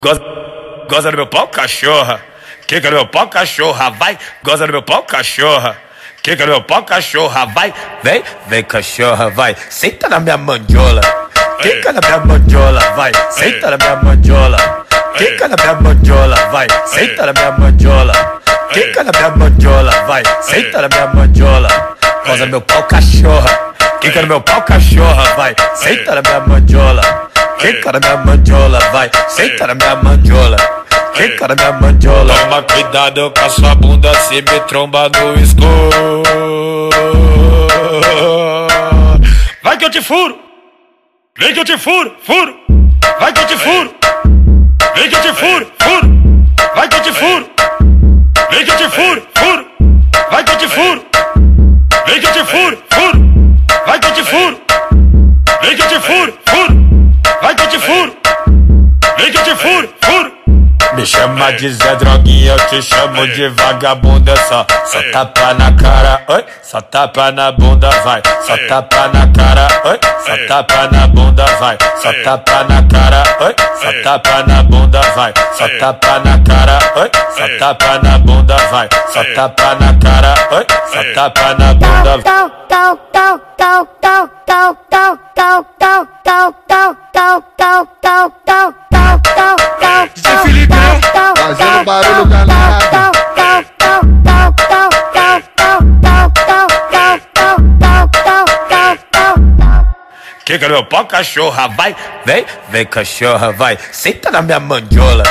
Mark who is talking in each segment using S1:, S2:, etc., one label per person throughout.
S1: Goza, goza no meu pau, cachorra. Quica no meu pau, cachorra. Vai, goza no meu pau, cachorra. Quica no meu pau, cachorra. Vai, vem, vem, cachorra. Vai, senta na minha mandiola. Quica na minha mandiola. Vai, senta na minha mandiola. Quica na minha mandiola. Vai, senta na minha mandiola. Quica na minha mandiola. Vai, senta na minha mandiola. Goza no meu pau, cachorra. Quica no meu pau, cachorra. Vai, senta na minha mandiola. Quica na minha mandiola, vai, senta na minha mandiola. Quica na minha mandiola.
S2: Toma cuidado com a sua bunda se me tromba no escuro.
S1: Vai que eu te furo. Vem que eu te furo, furo. Vai que eu te furo. Vem que eu te furo, furo. Vai que eu te furo. Vem que eu te furo, furo. Vai que eu te furo. Vem que eu te furo, furo. Que eu te furo, furo. Vai que eu te furo. Vem que eu te furo.
S2: Me chama de Zé Droguinha, eu te chamo de vagabunda. Só, só tapa na cara, oi, só tapa na bunda, vai. Só tapa na cara, oi, só tapa na bunda, vai. Só tapa na cara, oi, só tapa na bunda, vai. Só tapa na cara, oi, só tapa na bunda, vai. Só tapa na cara, oi, só tapa na bunda.
S3: DJ Felipe?
S4: Fazendo barulho danado.
S1: Quica no meu pau, cachorra. Vai, vem, vem, cachorra. Vai, senta na minha mandiola.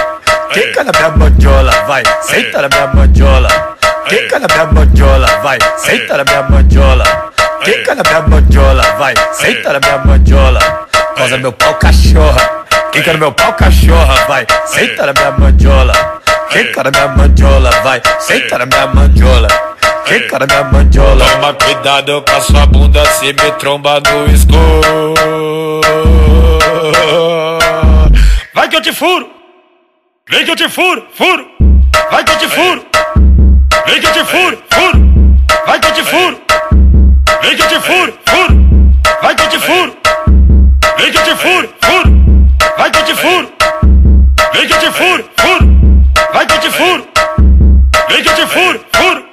S1: Quica na minha mandiola. Vai, senta na minha mandiola. Quica na minha mandiola. Vai, senta na minha mandiola. Quica na minha mandiola. Vai, senta na minha mandiola. No meu pau, cachorra. Quica no meu pau, cachorra. Vai, senta na minha mandiola. Quica na minha mandiola. Vai, senta na minha mandiola. Quica na minha mandiola.
S2: Toma cuidado com a sua bunda se me tromba no escuro.
S1: Vai que eu te furo. Vem que eu te furo, furo. Vai que eu te furo. Vem que eu te furo, furo. Vai que eu te furo. Vem que eu te furo, furo. Vem que eu te furo, furo. Vai que eu te furo. Vem que eu te furo, furo.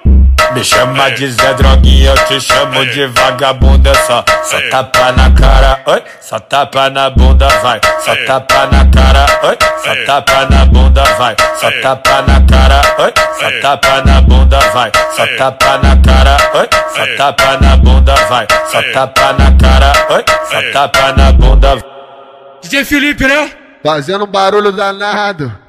S2: Me chama de Zé Droguinha, eu te chamo de vagabunda. Só, só tapa na cara, oi, só tapa na bunda, vai. Só tapa na cara, oi, só tapa na bunda, vai. Só tapa na cara, oi, só tapa na bunda, vai. Só tapa na cara, oi, só tapa na bunda, vai. Só tapa na cara, oi, só tapa na bunda.
S3: DJ Felipe, né?
S4: Fazendo barulho danado.